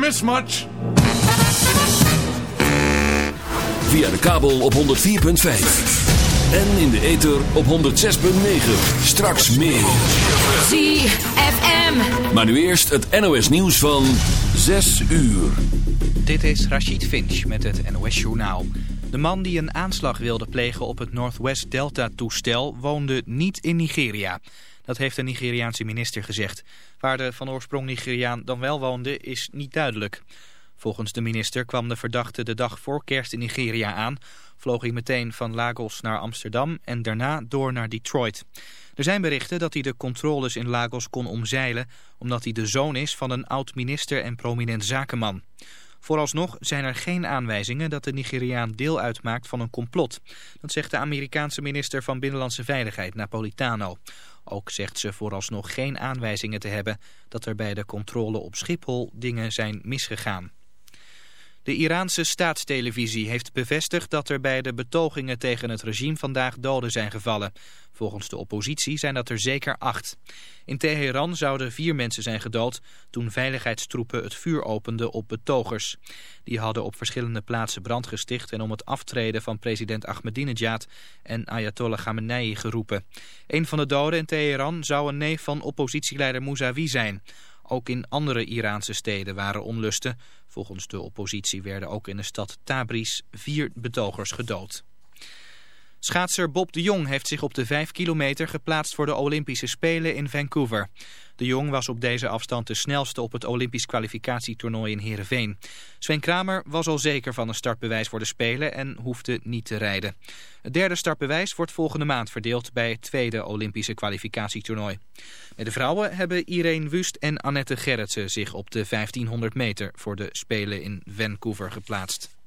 miss much. Via de kabel op 104.5. En in de ether op 106.9. Straks meer. ZFM. Maar nu eerst het NOS nieuws van 6 uur. Dit is Rachid Finch met het NOS Journaal. De man die een aanslag wilde plegen op het Northwest Delta-toestel woonde niet in Nigeria. Dat heeft de Nigeriaanse minister gezegd. Waar de van oorsprong Nigeriaan dan wel woonde is niet duidelijk. Volgens de minister kwam de verdachte de dag voor kerst in Nigeria aan. Vloog hij meteen van Lagos naar Amsterdam en daarna door naar Detroit. Er zijn berichten dat hij de controles in Lagos kon omzeilen... omdat hij de zoon is van een oud-minister en prominent zakenman. Vooralsnog zijn er geen aanwijzingen dat de Nigeriaan deel uitmaakt van een complot. Dat zegt de Amerikaanse minister van Binnenlandse Veiligheid, Napolitano. Ook zegt ze vooralsnog geen aanwijzingen te hebben dat er bij de controle op Schiphol dingen zijn misgegaan. De Iraanse staatstelevisie heeft bevestigd dat er bij de betogingen tegen het regime vandaag doden zijn gevallen. Volgens de oppositie zijn dat er zeker acht. In Teheran zouden vier mensen zijn gedood toen veiligheidstroepen het vuur openden op betogers. Die hadden op verschillende plaatsen brand gesticht en om het aftreden van president Ahmadinejad en Ayatollah Khamenei geroepen. Een van de doden in Teheran zou een neef van oppositieleider Mousavi zijn. Ook in andere Iraanse steden waren onlusten. Volgens de oppositie werden ook in de stad Tabriz vier betogers gedood. Schaatser Bob de Jong heeft zich op de 5 kilometer geplaatst voor de Olympische Spelen in Vancouver. De Jong was op deze afstand de snelste op het Olympisch kwalificatietoernooi in Heerenveen. Sven Kramer was al zeker van een startbewijs voor de Spelen en hoefde niet te rijden. Het derde startbewijs wordt volgende maand verdeeld bij het tweede Olympische kwalificatietoernooi. Met de vrouwen hebben Irene Wust en Annette Gerritsen zich op de 1500 meter voor de Spelen in Vancouver geplaatst.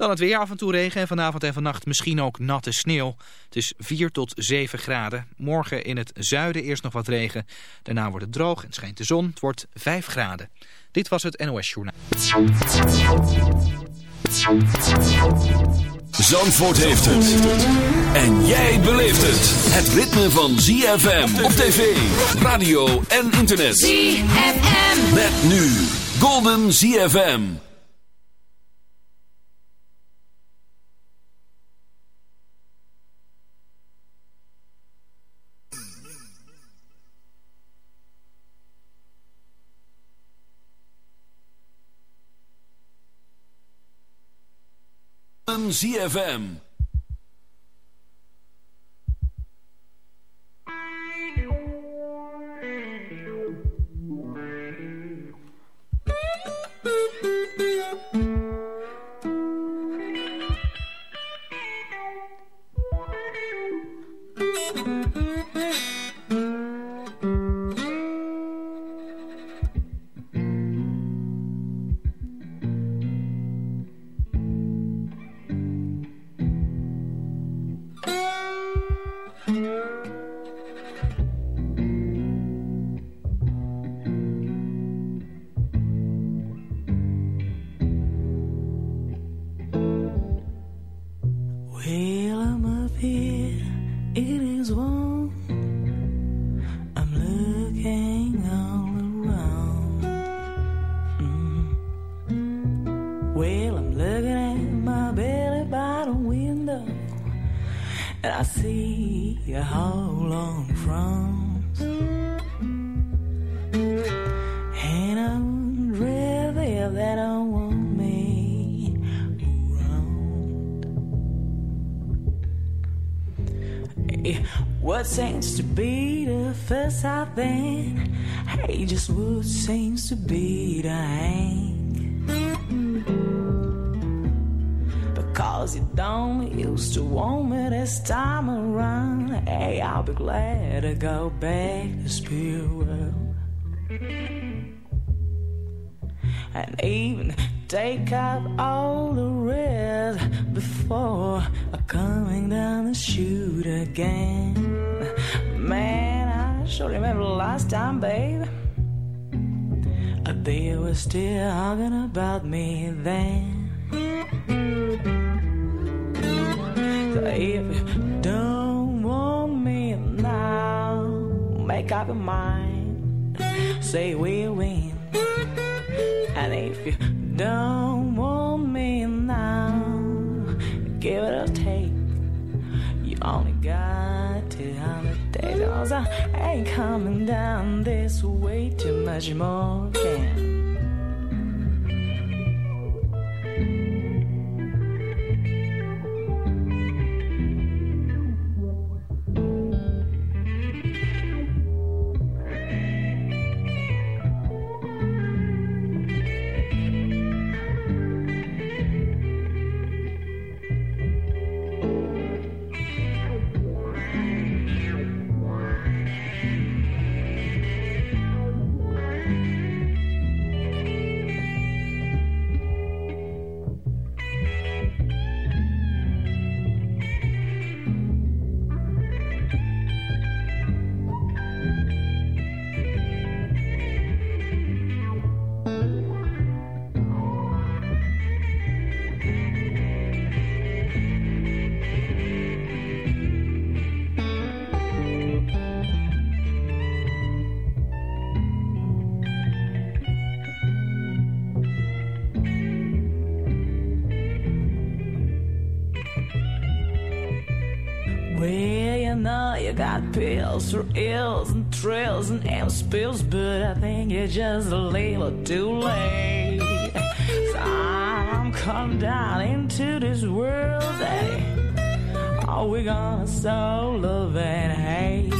Dan het weer, af en toe regen en vanavond en vannacht misschien ook natte sneeuw. Het is 4 tot 7 graden. Morgen in het zuiden eerst nog wat regen. Daarna wordt het droog en schijnt de zon. Het wordt 5 graden. Dit was het NOS Journaal. Zandvoort heeft het. En jij beleeft het. Het ritme van ZFM op tv, radio en internet. ZFM. Met nu Golden ZFM. ZFM. Well, I'm looking at my belly by the window, and I see a whole long froms. And I wonder if that don't want me around. Hey, eh, What seems to be the first I think? Hey, just what seems to be the hang? You don't used to want me this time around. Hey, I'll be glad to go back to spirit world. And even take out all the rest before coming down the chute again. Man, I sure remember the last time, babe. They were still talking about me then. If you don't want me now, make up your mind. Say we'll win. And if you don't want me now, give it a take. You only got 200 days. I ain't coming down this way too much more again. Pills for ills and thrills and am spills, but I think you're just a little too late. So I'm come down into this world, Daddy. Are we gonna sow love and hate?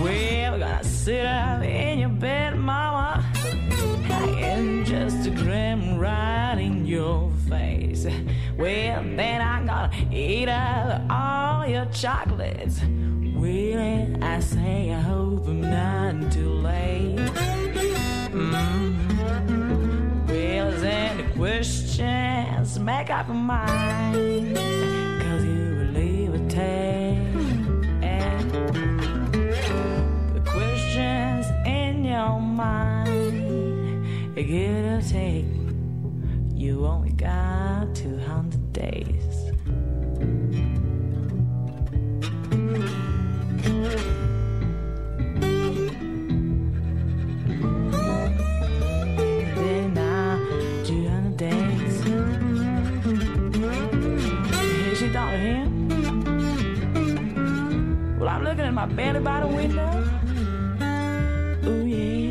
We're gonna sit up in your bed, Mama, and just a grim right in your face. Well, then I'm gonna eat up all your chocolates. Really, I say I hope I'm not too late. Mm-hmm. Well, is any questions? Make up your mind. Cause you will leave a And the questions in your mind, give or take, belly by the window. Yeah.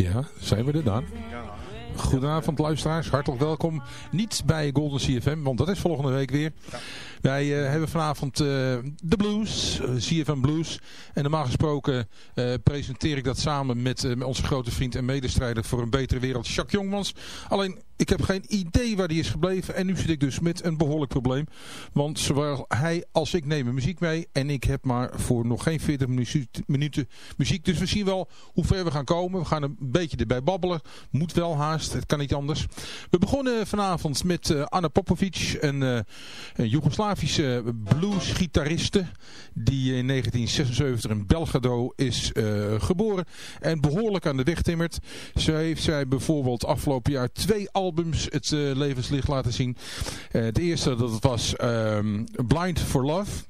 Ja, zijn we er dan? Goedenavond luisteraars, hartelijk welkom. Niet bij Golden CFM, want dat is volgende week weer. Wij uh, hebben vanavond uh, de blues, uh, CFM Blues. En normaal gesproken presenteer ik dat samen met, met onze grote vriend en medestrijder voor een betere wereld, Jacques Jongmans. Alleen ik heb geen idee waar die is gebleven. En nu zit ik dus met een behoorlijk probleem. Want zowel hij als ik nemen muziek mee. En ik heb maar voor nog geen 40 minuten muziek. Dus we zien wel hoe ver we gaan komen. We gaan een beetje erbij babbelen. Moet wel haast. Het kan niet anders. We begonnen vanavond met uh, Anna Popovic. Een, uh, een Joegoslavische bluesgitariste. Die in 1976 in Belgrado is uh, geboren. En behoorlijk aan de weg timmert. Zo heeft zij bijvoorbeeld afgelopen jaar twee albums albums het uh, levenslicht laten zien. Uh, het eerste dat was um, Blind for Love.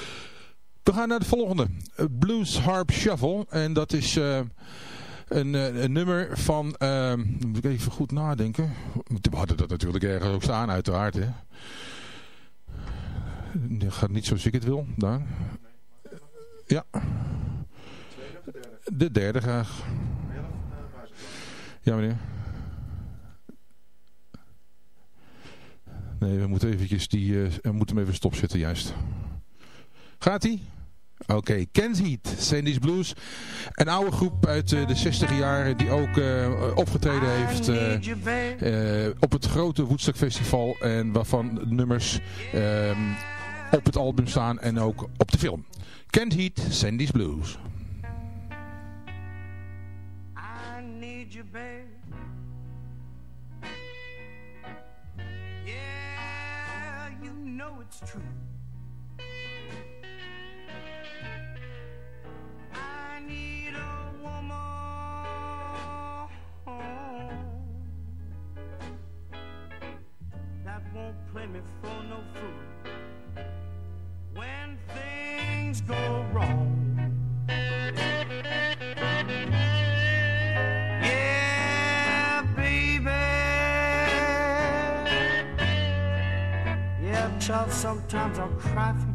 We gaan naar de volgende. Blues Harp Shuffle. En dat is uh, een, eh, een, nummer van... Uh, moet ik even goed nadenken. We hadden dat natuurlijk ergens ook staan uiteraard. Hè. Het gaat niet zoals ik het wil. Daar. Ja. De derde graag. Ja meneer. Nee, we moeten eventjes die, uh, we moeten hem even stopzetten juist. Gaat hij? Oké, okay. Ken's Heat, Sandy's Blues. Een oude groep uit eh, de 60 jaren die ook eh, opgetreden heeft eh, op het grote Woodstock Festival. En waarvan nummers ehm, op het album staan en ook op de film. Kent Heat, Sandy's Blues. I need you, baby, Yeah, you know it's true. myself, sometimes I'll cry for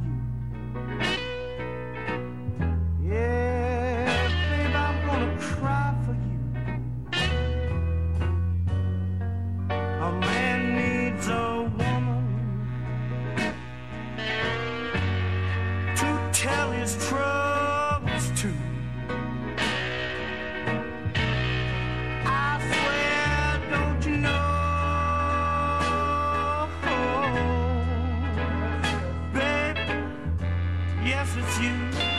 Yes, it's you.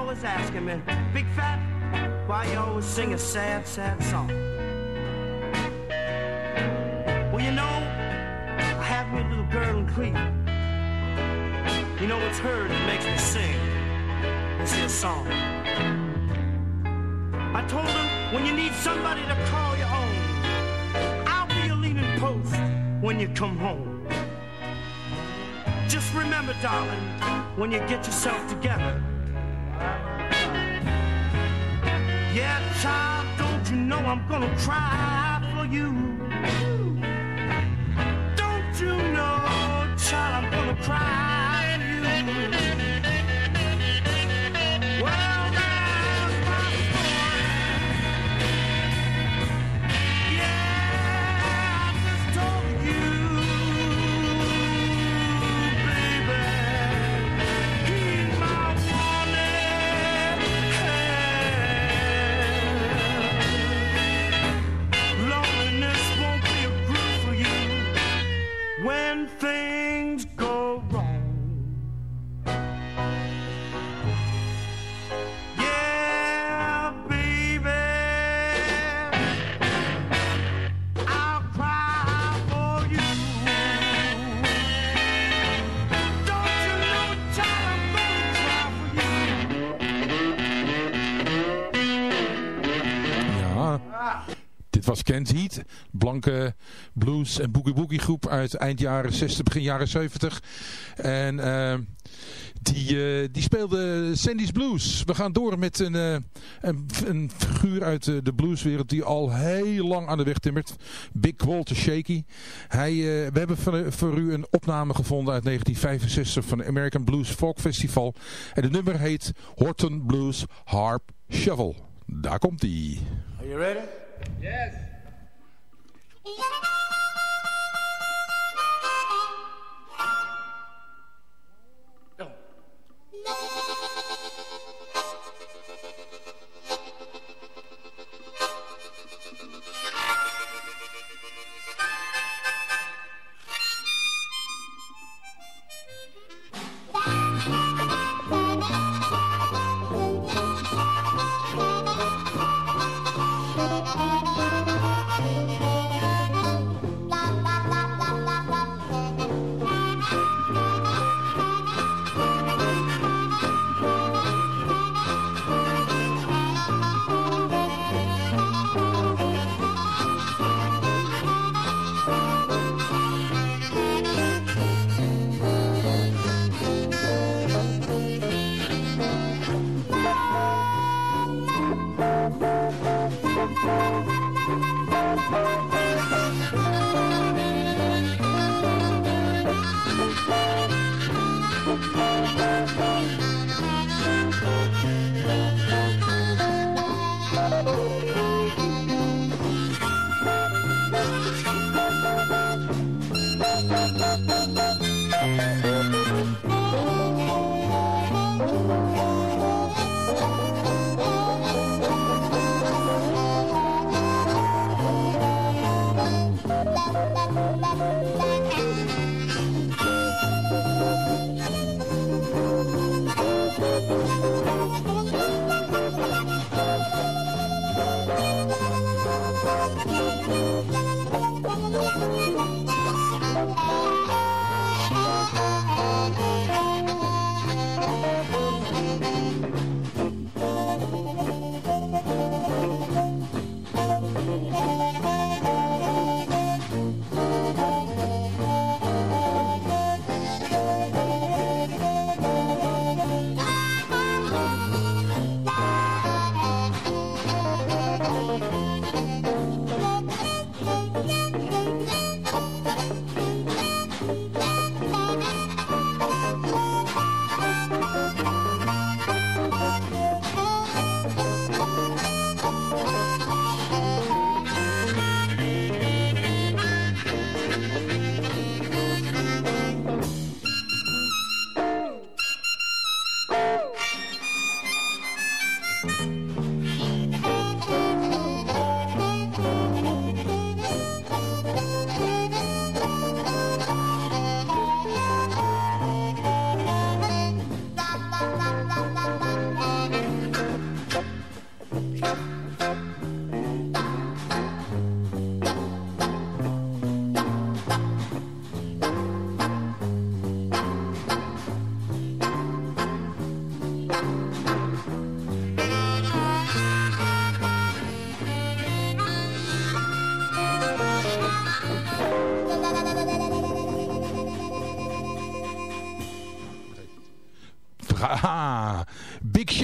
Always asking me, Big Fat, why you always sing a sad, sad song? Well, you know, I have me a little girl in Crete. You know, it's her that makes me sing this here song. I told her, when you need somebody to call your own, I'll be your leaning post when you come home. Just remember, darling, when you get yourself together. Child, don't you know I'm gonna cry for you? Don't you know, child, I'm gonna cry Heat. Blanke blues en boogie boogie groep uit eind jaren 60, begin jaren 70. En eh, die, eh, die speelde Sandy's Blues. We gaan door met een, eh, een, een figuur uit de blueswereld die al heel lang aan de weg timmert. Big Walter Shaky. Hij, eh, we hebben voor, voor u een opname gevonden uit 1965 van het American Blues Folk Festival. En het nummer heet Horton Blues Harp Shovel. Daar komt hij. Are you ready? Big あっ!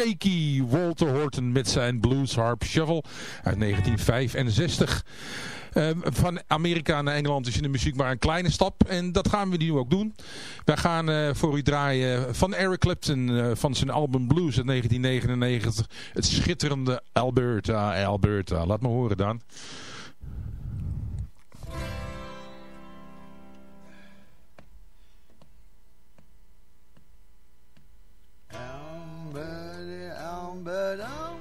Shaky, Walter Horton met zijn Blues Harp Shuffle uit 1965. Ehm, van Amerika naar Engeland is in de muziek maar een kleine stap. En dat gaan we nu ook doen. Wij gaan uh, voor u draaien van Eric Clapton uh, van zijn album Blues uit 1999. Het schitterende Alberta, Alberta. Laat me horen dan. Oh,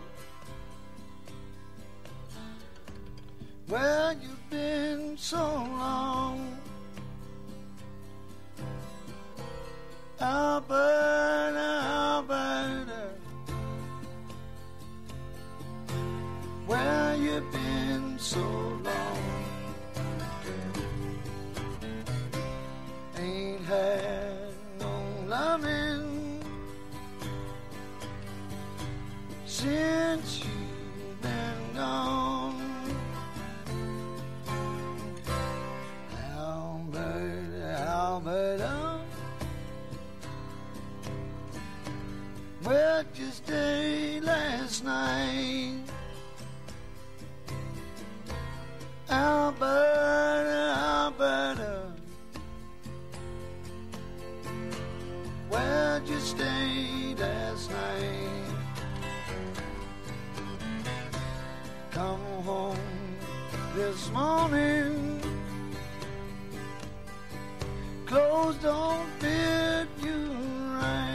where you been so long? Alberta, Alberta. Where you been so long? Ain't had no loving since you've been gone. Alberta. Oh. Where'd you stay last night? Alberta, Alberta. Oh. Where'd you stay last night? Come home this morning clothes don't fit you right.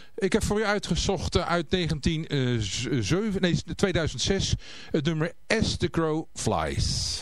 Ik heb voor u uitgezocht uit 1907, nee, 2006 het nummer As the Crow Flies.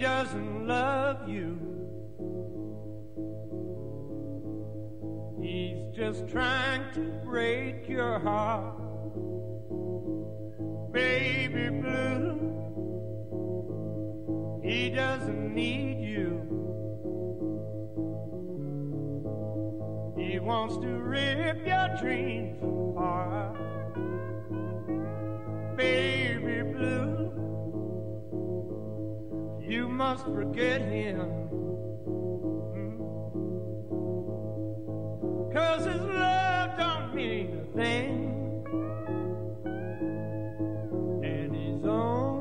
Doesn't love you. He's just trying to break your heart. Baby blue. He doesn't need you. He wants to rip your dreams apart must forget him. Hmm. Cause his love don't mean a thing. And his own.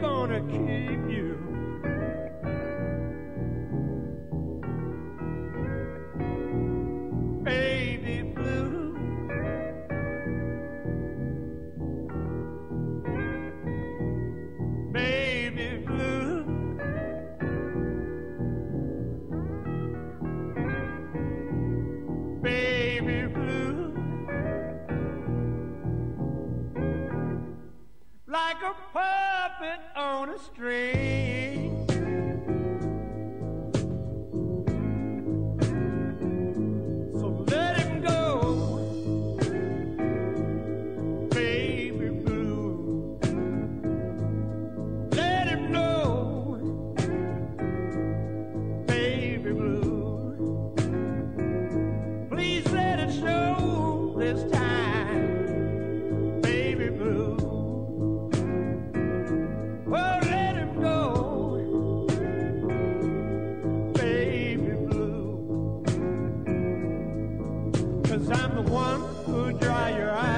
Gonna keep like a puppet on a string. Cause I'm the one who dry your eyes.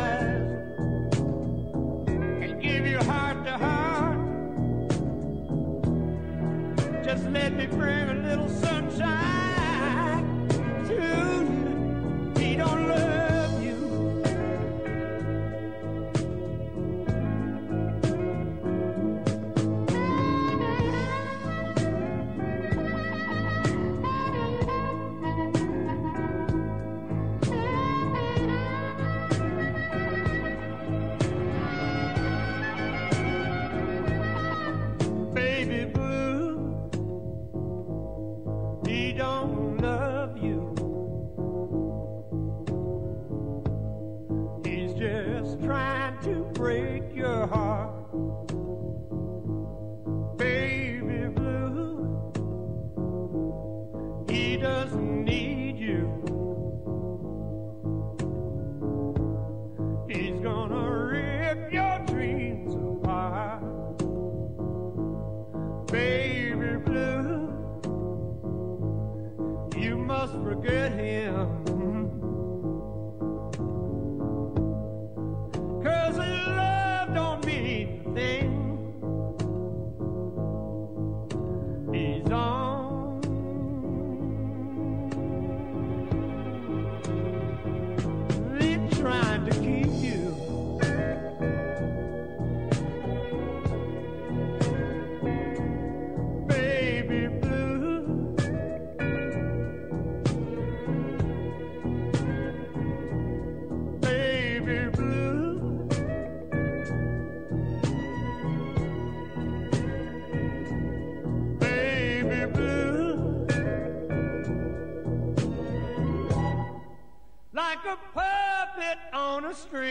Street.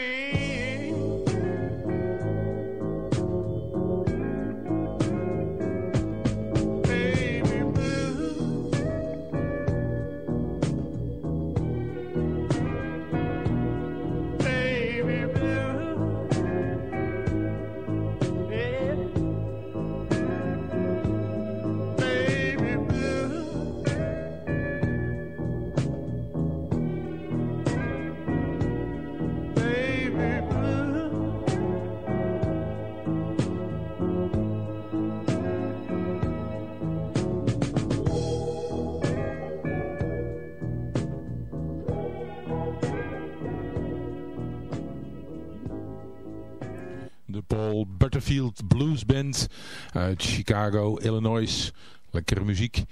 Butterfield Blues Band uit Chicago, Illinois. Lekkere muziek.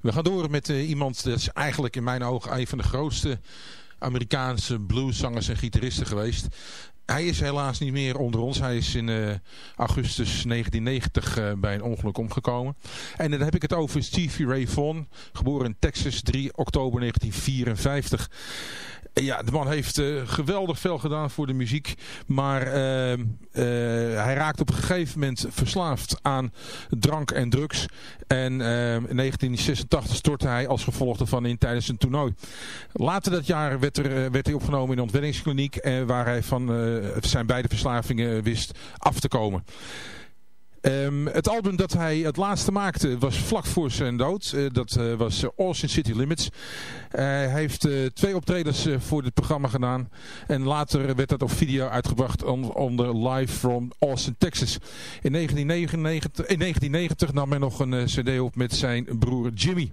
We gaan door met uh, iemand, dat is eigenlijk in mijn ogen een van de grootste Amerikaanse blueszangers en gitaristen geweest. Hij is helaas niet meer onder ons. Hij is in uh, augustus 1990 uh, bij een ongeluk omgekomen. En dan heb ik het over Stevie Ray Vaughan. Geboren in Texas 3 oktober 1954. Ja, de man heeft uh, geweldig veel gedaan voor de muziek. Maar hij raakt op een gegeven moment verslaafd aan drank en drugs. En in 1986 stortte hij als gevolg daarvan in tijdens een toernooi. Later dat jaar werd, er, werd hij opgenomen in een ontwenningskliniek. waar hij van zijn beide verslavingen wist af te komen. Um, het album dat hij het laatste maakte was vlak voor zijn dood. Uh, dat uh, was Austin City Limits. hij heeft twee optredens voor dit programma gedaan. En later werd dat op video uitgebracht on, onder Live from Austin, Texas. In 1999, in 1990 nam hij nog een cd op met zijn broer Jimmy.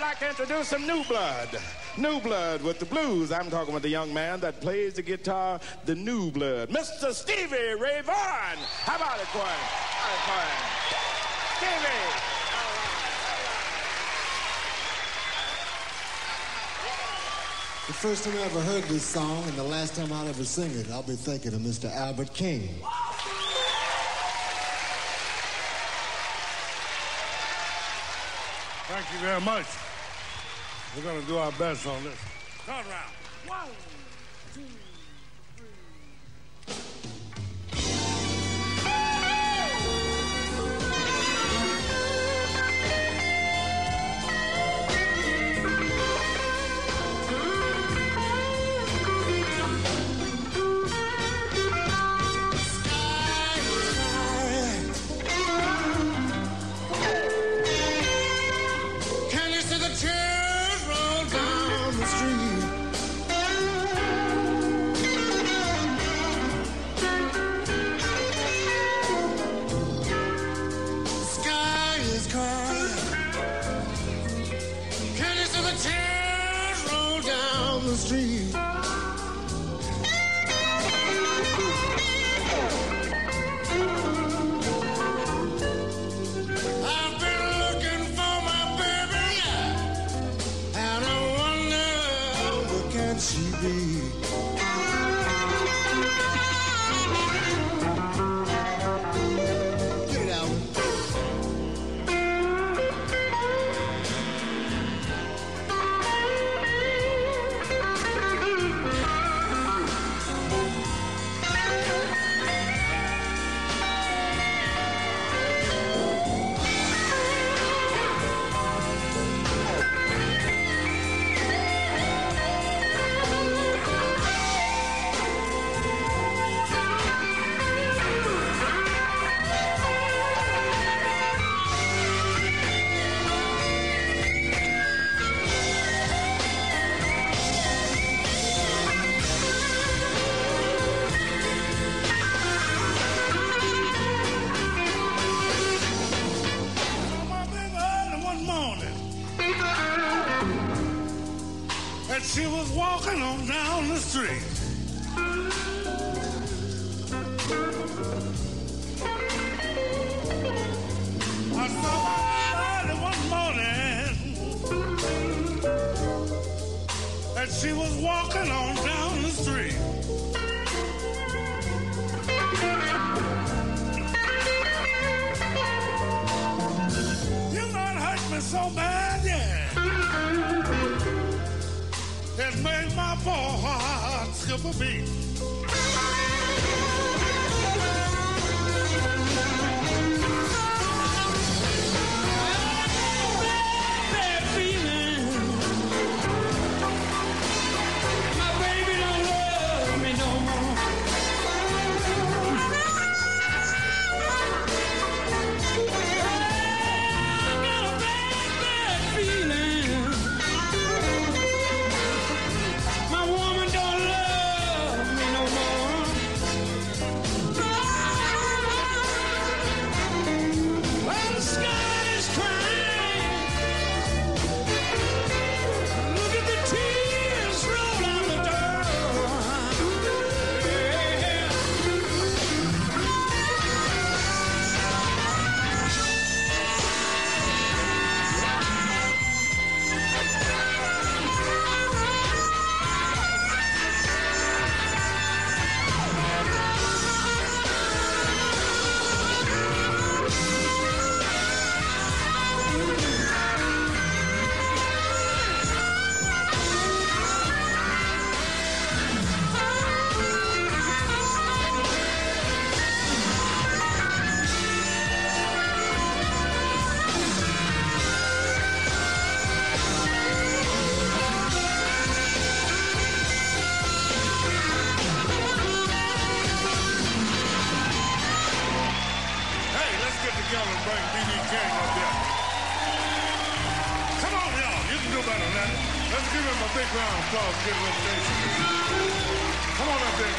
Like to introduce some new blood. New blood with the blues. I'm talking with the young man that plays the guitar, the new blood. Mr. Stevie Ray Vaughan. How about it, Quinn? How about it, Stevie. The first time I ever heard this song and the last time I'll ever sing it, I'll be thinking of Mr. Albert King. Thank you very much. We're going to do our best on this. Third round. so bad, yeah. It made my poor heart skip a beat.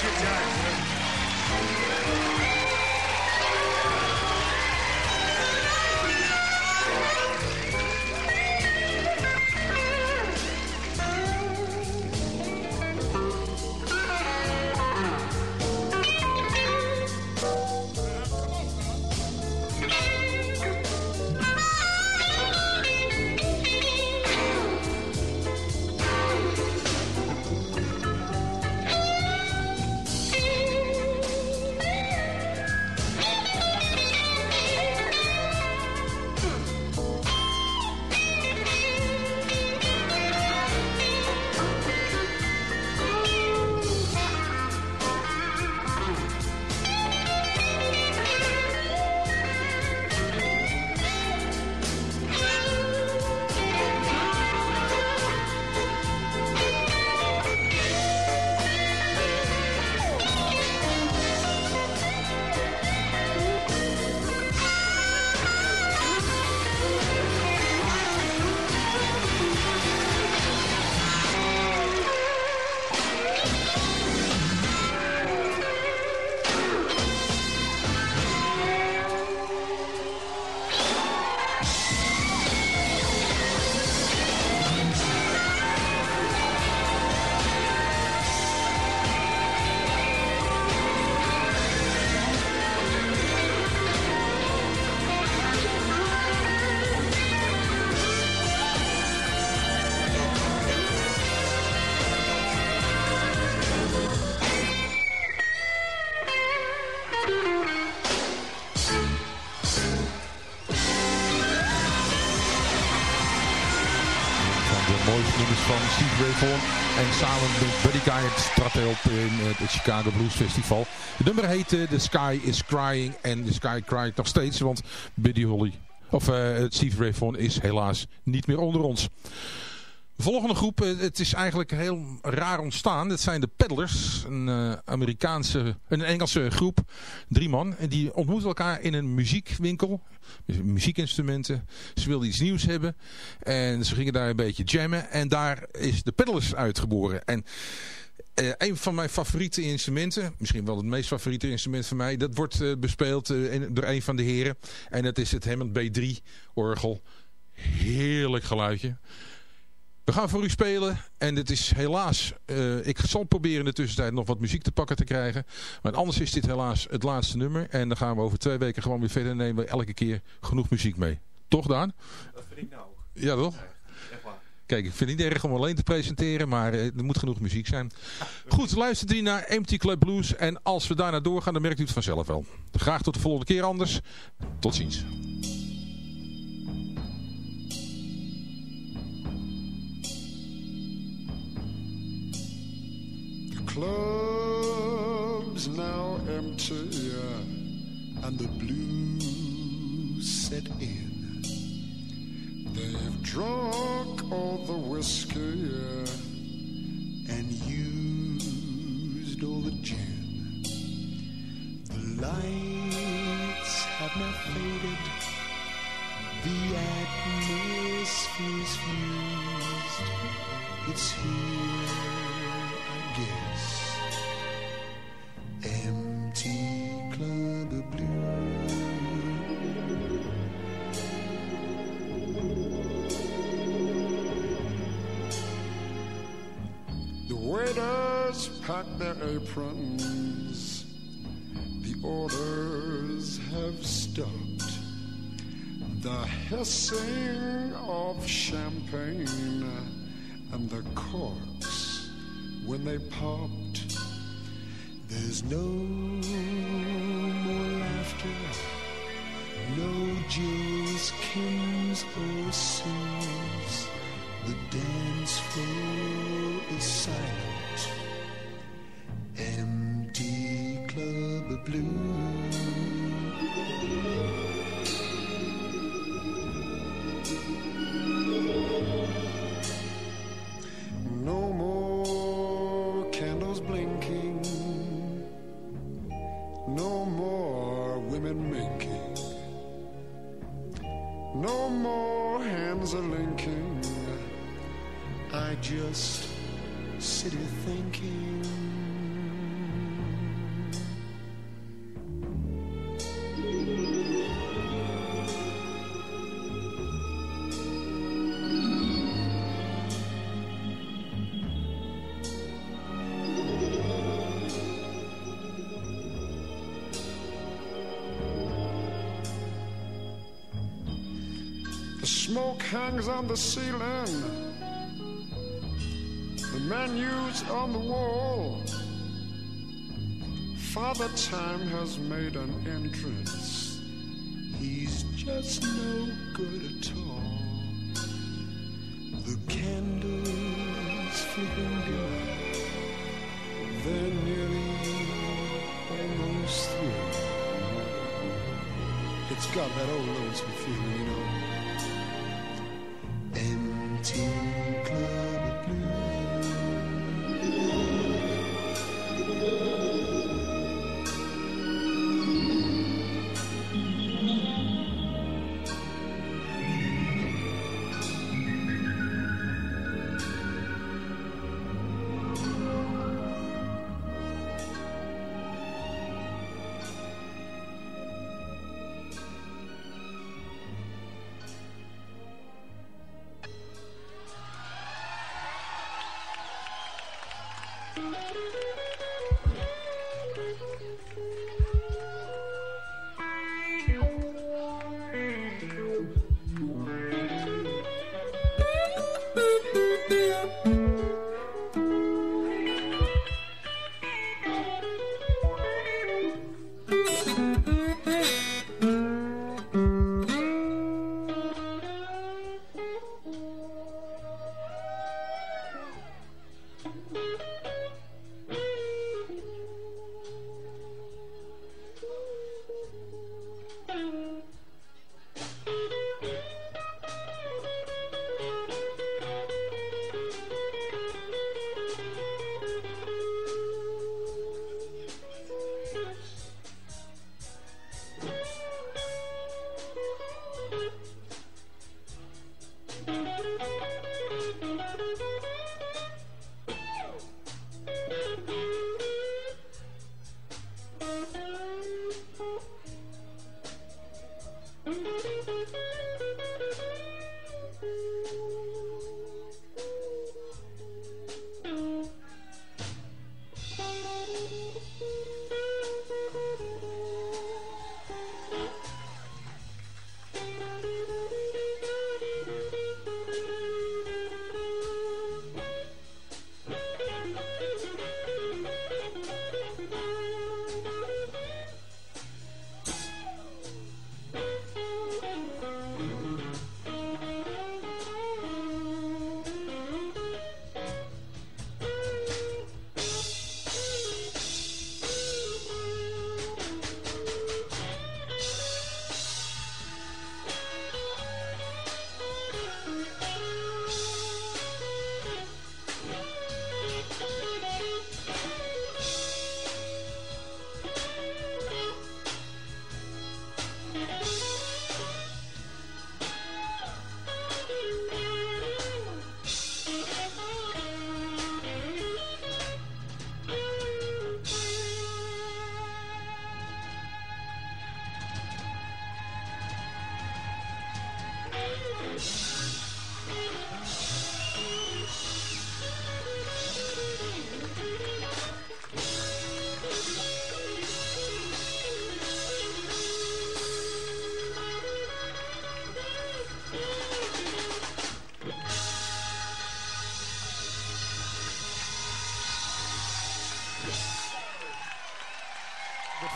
Good job. Get your action. van Steve Ray Vaughan. En samen met Buddy Guy trad hij op in het Chicago Blues Festival. Het nummer heette The Sky is Crying. En The Sky crying nog steeds, want Buddy Holly, of uh, Steve Ray Vaughan is helaas niet meer onder ons. Volgende groep, eh, het is eigenlijk heel raar ontstaan. Dat zijn de Peddlers, een uh, Amerikaanse, een Engelse groep, drie man. En die ontmoeten elkaar in een muziekwinkel, muziekinstrumenten. Ze wilden iets nieuws hebben en ze gingen daar een beetje jammen. En daar is de Peddlers uitgeboren. En uh, een van mijn favoriete instrumenten, misschien wel het meest favoriete instrument van mij, dat wordt bespeeld door een van de heren. En dat is het Hammond B3 orgel. Heerlijk geluidje. We gaan voor u spelen en het is helaas, uh, ik zal proberen in de tussentijd nog wat muziek te pakken te krijgen. Maar anders is dit helaas het laatste nummer en dan gaan we over twee weken gewoon weer verder en nemen we elke keer genoeg muziek mee. Toch Daan? Dat vind ik nou. Ja toch? Kijk, ik vind het niet erg om alleen te presenteren, maar uh, er moet genoeg muziek zijn. Goed, luistert u naar Empty Club Blues en als we daarna doorgaan, dan merkt u het vanzelf wel. Graag tot de volgende keer anders. Tot ziens. Club's now empty and the blues set in. They've drunk all the whiskey and used all the gin. The lights have now faded, the atmosphere's fused. It's here their aprons. The orders have stopped. The hissing of champagne and the corks when they popped. There's no more laughter, no Jill's, Kim's, or Sue's. The dance floor is silent, blue. Hangs on the ceiling, the menus on the wall. Father Time has made an entrance. He's just no good at all. The candles flickering dim. They're nearly almost through. It's got that old lonesome feeling, you know.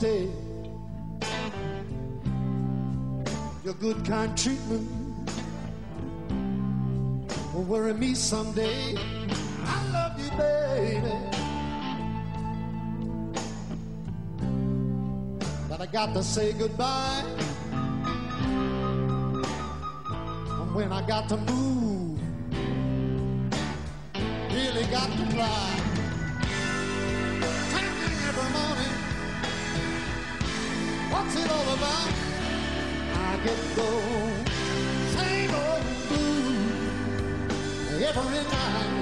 Stay. Your good, kind treatment will worry me someday. I love you, baby. But I got to say goodbye. And when I got to move, really got to fly. What's it all about? I get those same old blues every night.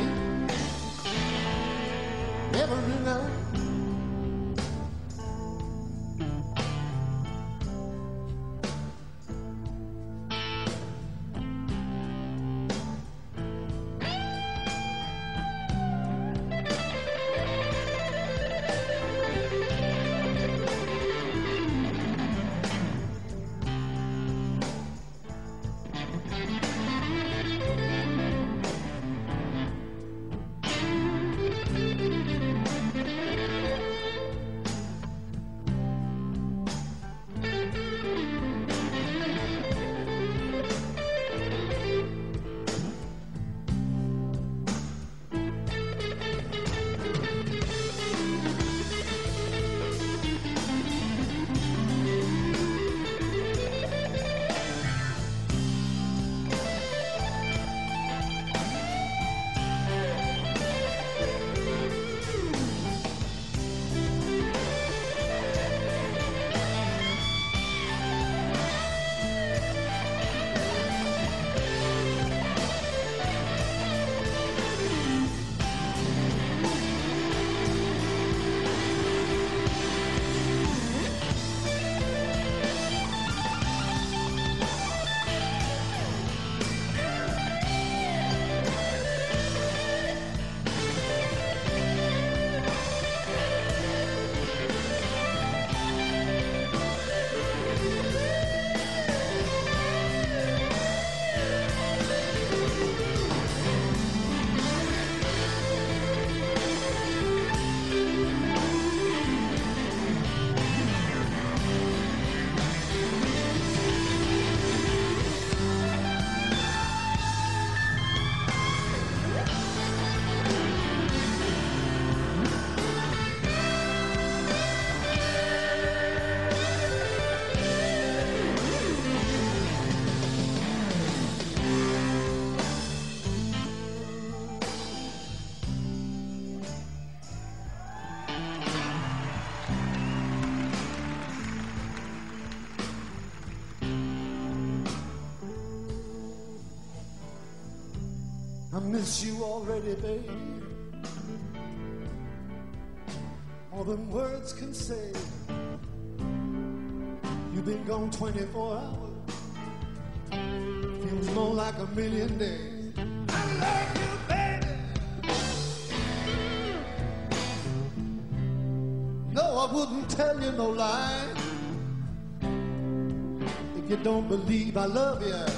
Miss you already, babe. More than words can say. You've been gone 24 hours. Feels more like a million days. I love you, baby. No, I wouldn't tell you no lie. If you don't believe I love you,